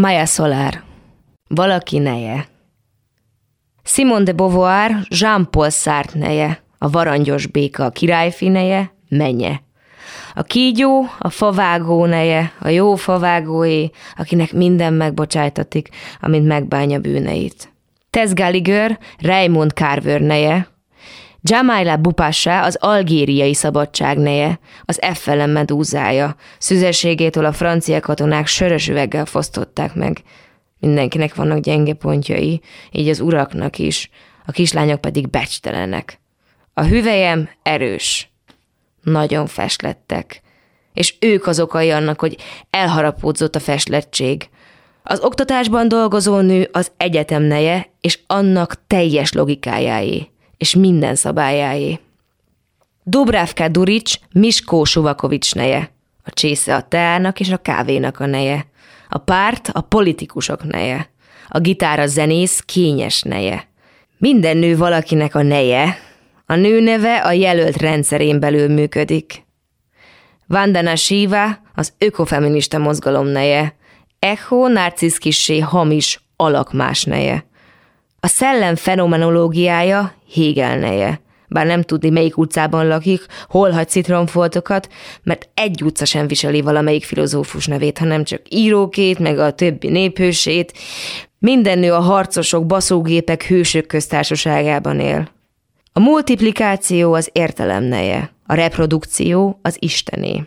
Maya Solar. Valaki neje. Simone de Beauvoir, Jean-Paul Sartre neje, a varangyos béka, a királyfi neje, menye. A kígyó, a favágó neje, a jó favágóé, akinek minden megbocsájtatik, amint megbánja bűneit. Gallagher, Raymond Carver neje, Jamaila Bupassa az algériai szabadság neje, az Effelen medúzája. Szüzességétől a francia katonák sörös üveggel fosztották meg. Mindenkinek vannak gyenge pontjai, így az uraknak is, a kislányok pedig becstelenek. A hüvelyem erős. Nagyon feslettek. És ők az okai annak, hogy elharapódzott a feslettség. Az oktatásban dolgozó nő az egyetem neje, és annak teljes logikájáé, és minden szabályáé. Dobrávka Durics Miskó Suvakovics neje. A csésze a teának és a kávénak a neje. A párt a politikusok neje. A gitár a zenész kényes neje. Minden nő valakinek a neje, a nő neve a jelölt rendszerén belül működik. Vandana Shiva az ökofeminista mozgalom neje, Echo narcisz kissé hamis alakmás neje. A szellem fenomenológiája Hegel neje bár nem tudni, melyik utcában lakik, hol hagy citromfoltokat, mert egy utca sem viseli valamelyik filozófus nevét, hanem csak írókét, meg a többi néphősét. Minden nő a harcosok, baszógépek, hősök köztársaságában él. A multiplikáció az értelem neje, a reprodukció az istené.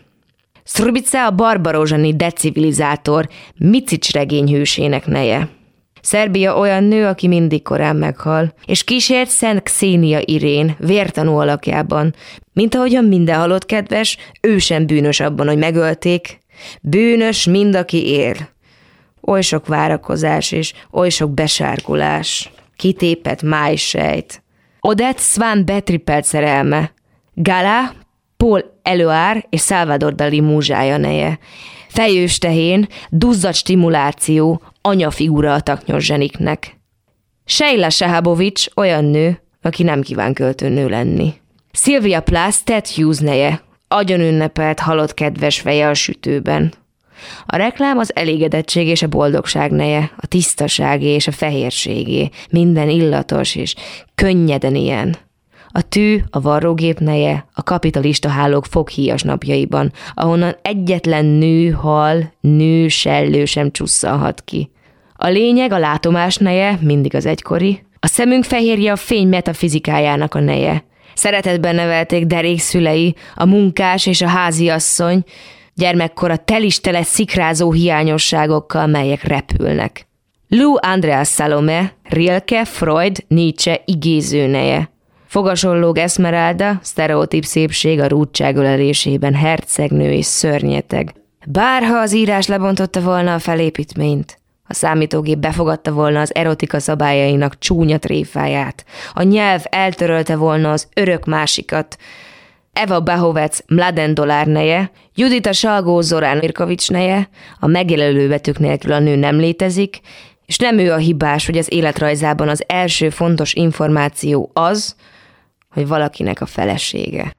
Strubica a barbarozsani decivilizátor, Micics regényhősének neje. Szerbia olyan nő, aki mindig korán meghal, és kísért Szent Xénia Irén vértanú alakjában, mint ahogyan minden halott kedves, ő sem bűnös abban, hogy megölték. Bűnös mind, aki él. Oly sok várakozás és oly sok besárkulás. Kitépett májsejt. Odette Svan Betripelt szerelme. Gala, Paul Eloár és Salvador Dali múzsája neje. Fejős tehén, duzzat stimuláció, anyafigura a taknyos zseniknek. Sheila Sehabovics olyan nő, aki nem kíván költőnő lenni. Sylvia Plath Ted Hughes neje, agyon ünnepelt halott kedves feje a sütőben. A reklám az elégedettség és a boldogság neje, a tisztaságé és a fehérségé, minden illatos és könnyeden ilyen. A tű, a varrógép neje, a kapitalista hálók foghíjas napjaiban, ahonnan egyetlen nő, hal, nő, sellő sem csusszalhat ki. A lényeg, a látomás neje, mindig az egykori. A szemünk fehérje a fény metafizikájának a neje. Szeretetben nevelték derék szülei, a munkás és a háziasszony, gyermekkora telistele szikrázó hiányosságokkal, melyek repülnek. Lou Andreas Salome, Rilke, Freud, Nietzsche igézőneje. Fogasollóg Esmeralda, sztereotíp szépség a rúdság ölelésében, hercegnő és szörnyeteg. Bárha az írás lebontotta volna a felépítményt, a számítógép befogadta volna az erotika szabályainak csúnya tréfáját, a nyelv eltörölte volna az örök másikat, Eva Bahovec Mladen Dolár neje, Judita Salgó Zorán Mirkovics neje, a megjelölő betűk nélkül a nő nem létezik, és nem ő a hibás, hogy az életrajzában az első fontos információ az, hogy valakinek a felesége.